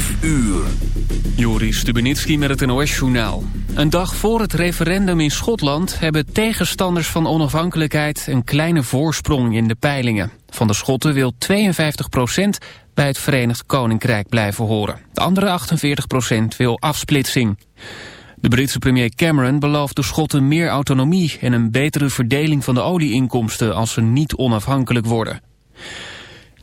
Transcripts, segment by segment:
5 uur. Joris Stubenitski met het NOS-journaal. Een dag voor het referendum in Schotland... hebben tegenstanders van onafhankelijkheid... een kleine voorsprong in de peilingen. Van de Schotten wil 52% bij het Verenigd Koninkrijk blijven horen. De andere 48% wil afsplitsing. De Britse premier Cameron belooft de Schotten meer autonomie... en een betere verdeling van de olieinkomsten... als ze niet onafhankelijk worden.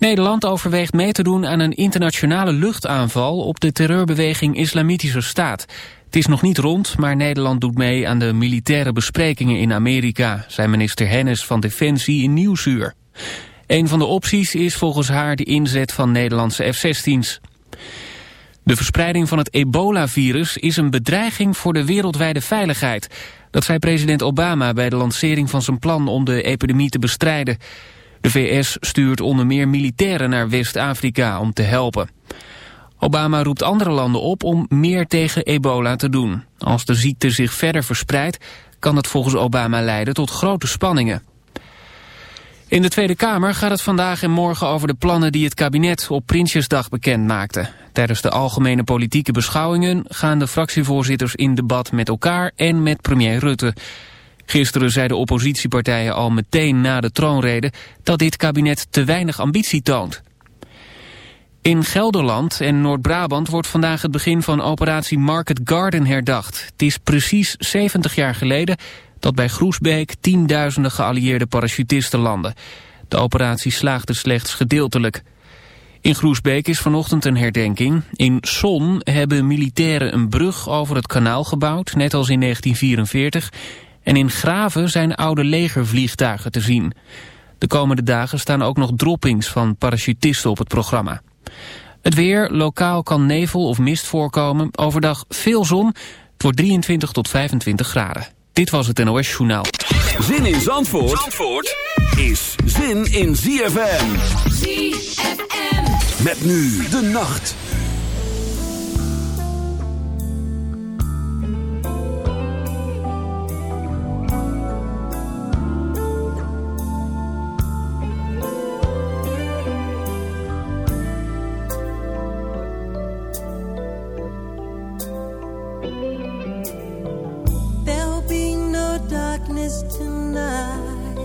Nederland overweegt mee te doen aan een internationale luchtaanval op de terreurbeweging Islamitische Staat. Het is nog niet rond, maar Nederland doet mee aan de militaire besprekingen in Amerika, zei minister Hennis van Defensie in Nieuwsuur. Een van de opties is volgens haar de inzet van Nederlandse F-16's. De verspreiding van het ebola-virus is een bedreiging voor de wereldwijde veiligheid. Dat zei president Obama bij de lancering van zijn plan om de epidemie te bestrijden. De VS stuurt onder meer militairen naar West-Afrika om te helpen. Obama roept andere landen op om meer tegen ebola te doen. Als de ziekte zich verder verspreidt, kan dat volgens Obama leiden tot grote spanningen. In de Tweede Kamer gaat het vandaag en morgen over de plannen die het kabinet op Prinsjesdag bekend maakte. Tijdens de algemene politieke beschouwingen gaan de fractievoorzitters in debat met elkaar en met premier Rutte. Gisteren zeiden oppositiepartijen al meteen na de troonrede dat dit kabinet te weinig ambitie toont. In Gelderland en Noord-Brabant wordt vandaag het begin van operatie Market Garden herdacht. Het is precies 70 jaar geleden dat bij Groesbeek tienduizenden geallieerde parachutisten landen. De operatie slaagde slechts gedeeltelijk. In Groesbeek is vanochtend een herdenking. In Son hebben militairen een brug over het kanaal gebouwd, net als in 1944... En in Graven zijn oude legervliegtuigen te zien. De komende dagen staan ook nog droppings van parachutisten op het programma. Het weer, lokaal kan nevel of mist voorkomen. Overdag veel zon. Het wordt 23 tot 25 graden. Dit was het NOS Journaal. Zin in Zandvoort, Zandvoort is zin in ZFM. ZFM. Met nu de nacht. darkness tonight,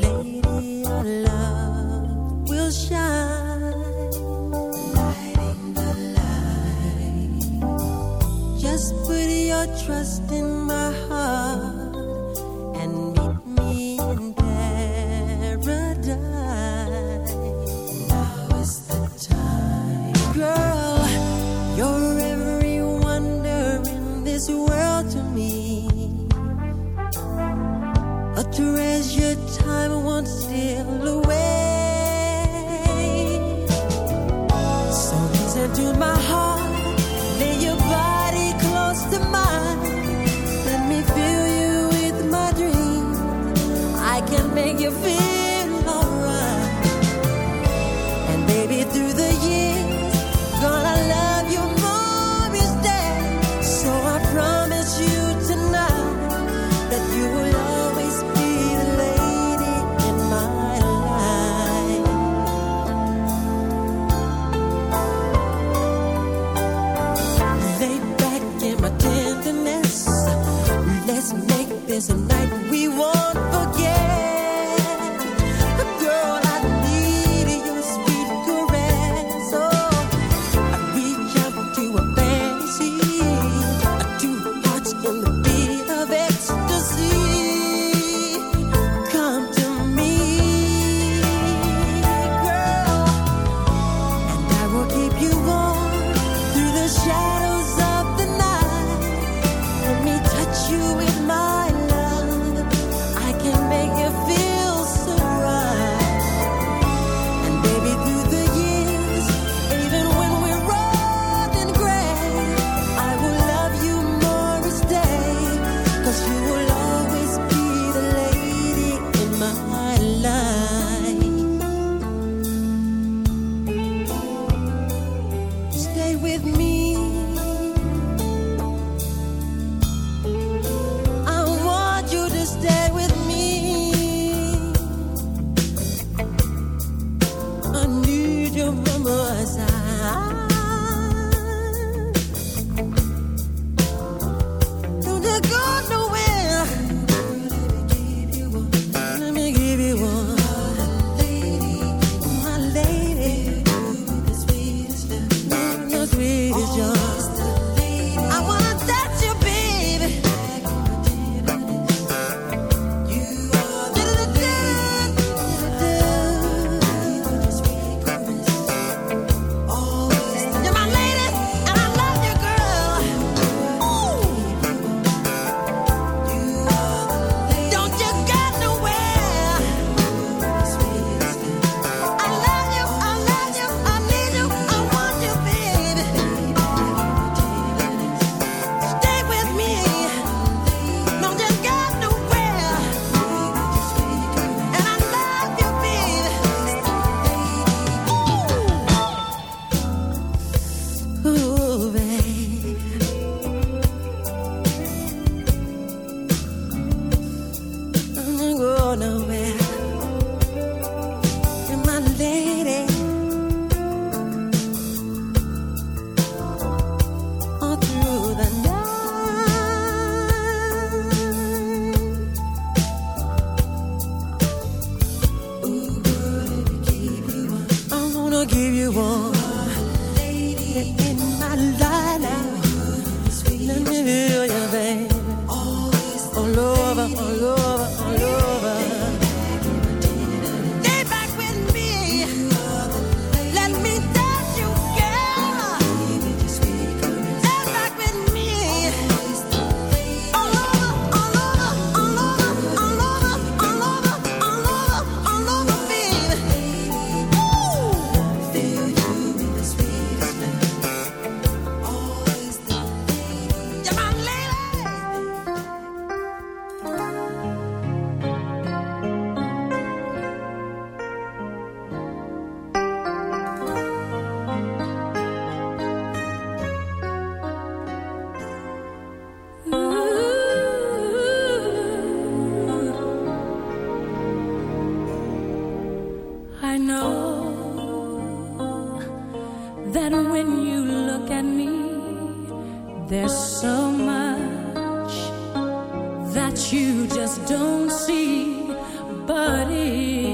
lady, our love will shine. Lighting the light, just put your trust in my heart. time won't steal away. So listen to my heart, lay your body close to mine. Let me fill you with my dreams. I can make you feel. is a night we want you look at me, there's so much that you just don't see, but it's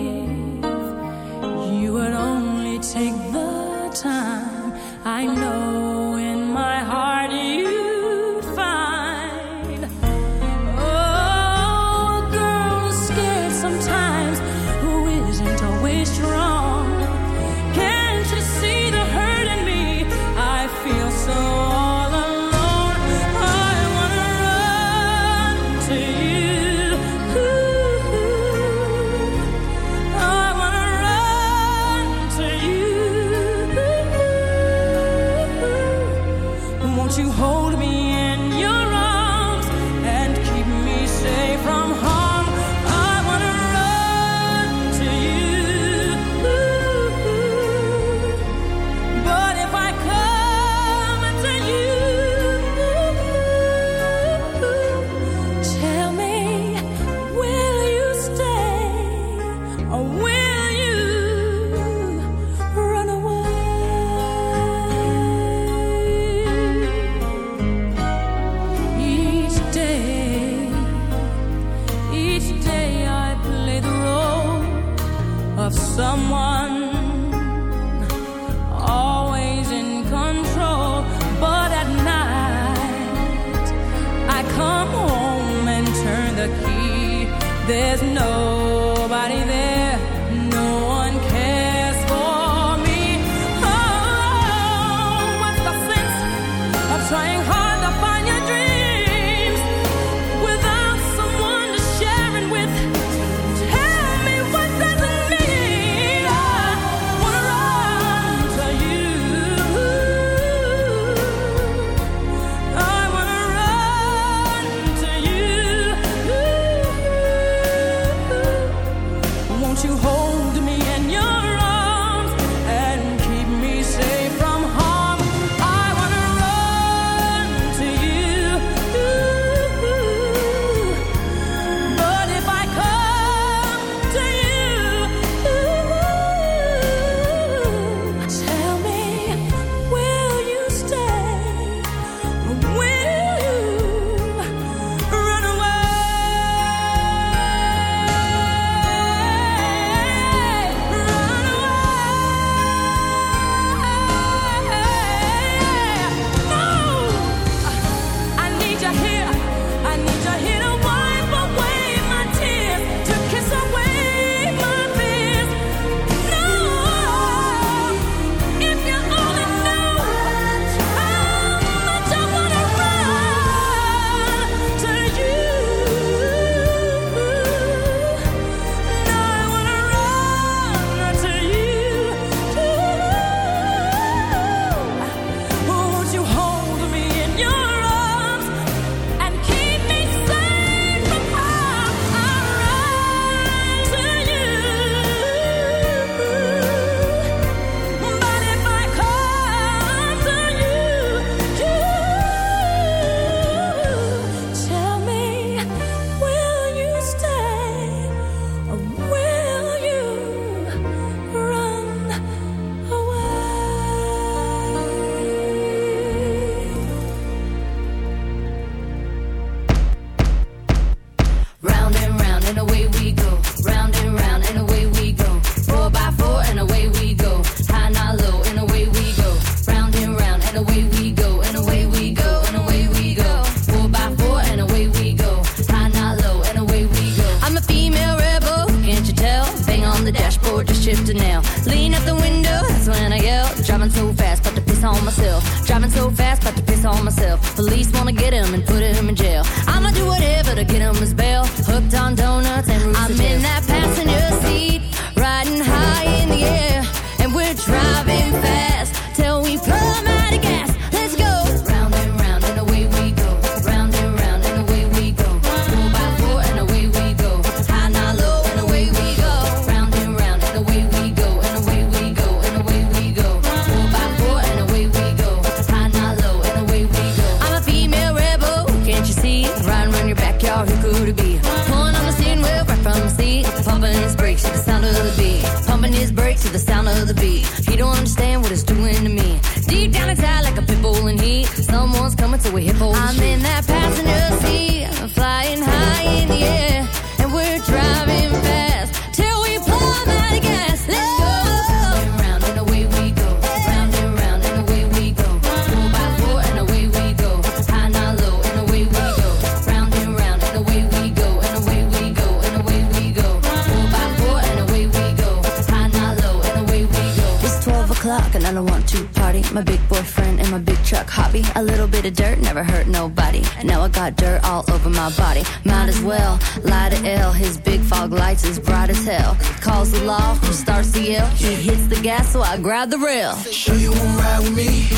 fog lights is bright as hell. Calls the law, starts the yell. He hits the gas, so I grab the rail. Sure you won't ride with me?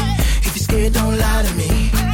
If you're scared, don't lie to me.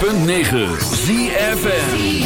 106.9 ZFM.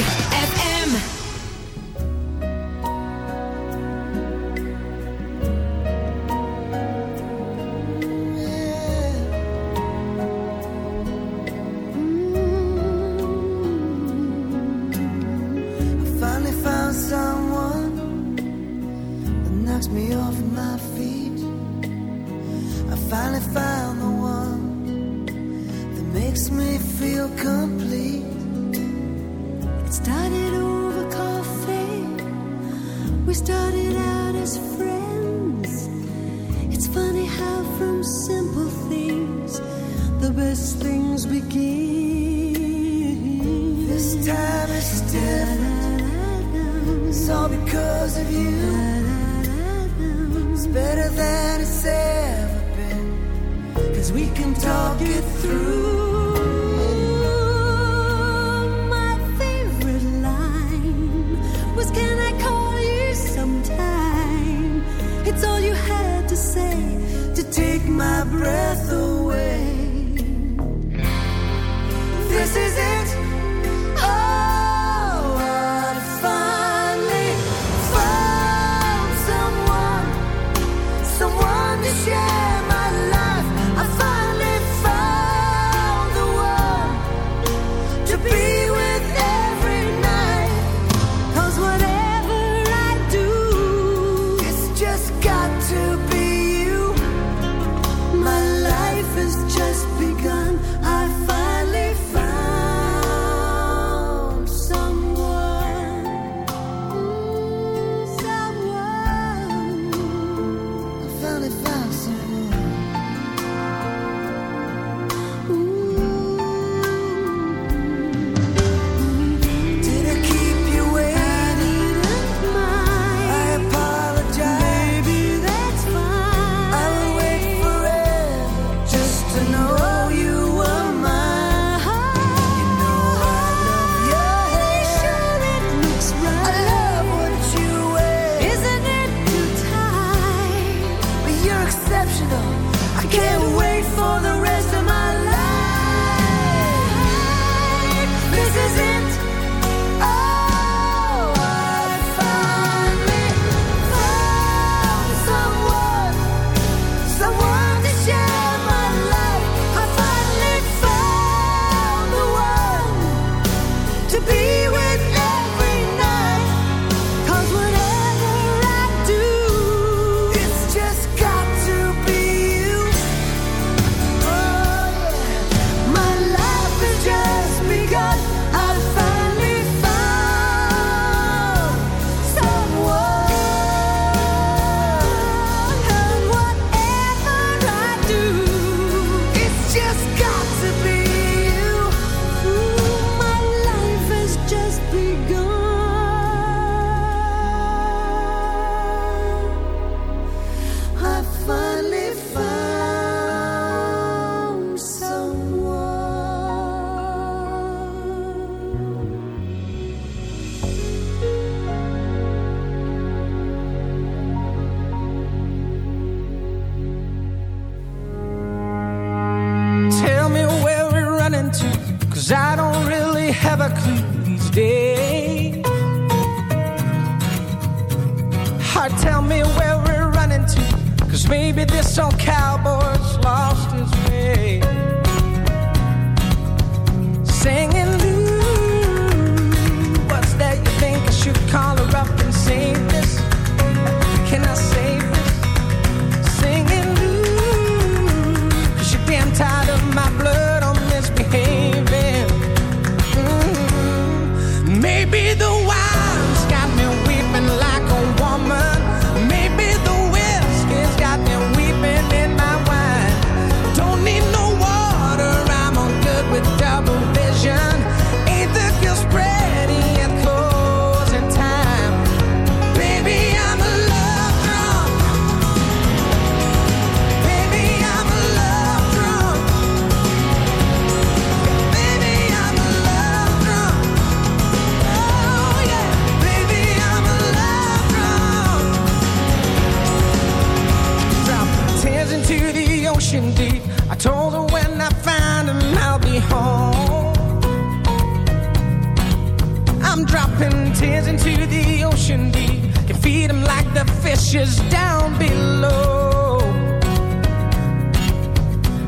I'm dropping tears into the ocean deep. Can feed them like the fishes down below.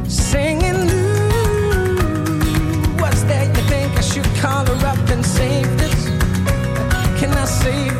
Singing, ooh, what's that you think I should call her up and save this? Can I save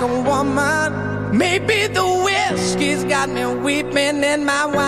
a woman. Maybe the whiskey's got me weeping in my wine.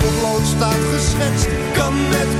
potlood staat geschetst, kan met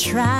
try.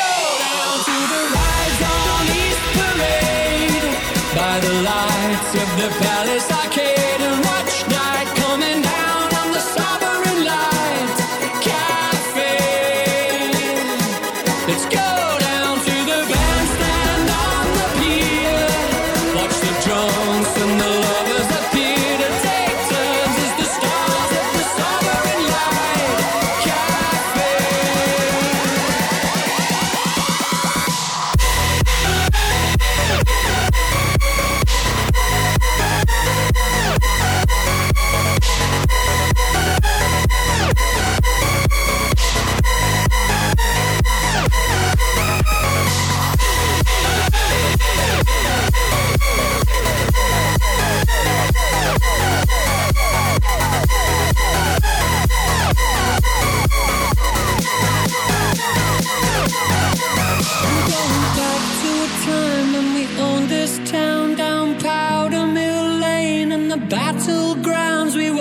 of the palace. I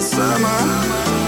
Summer.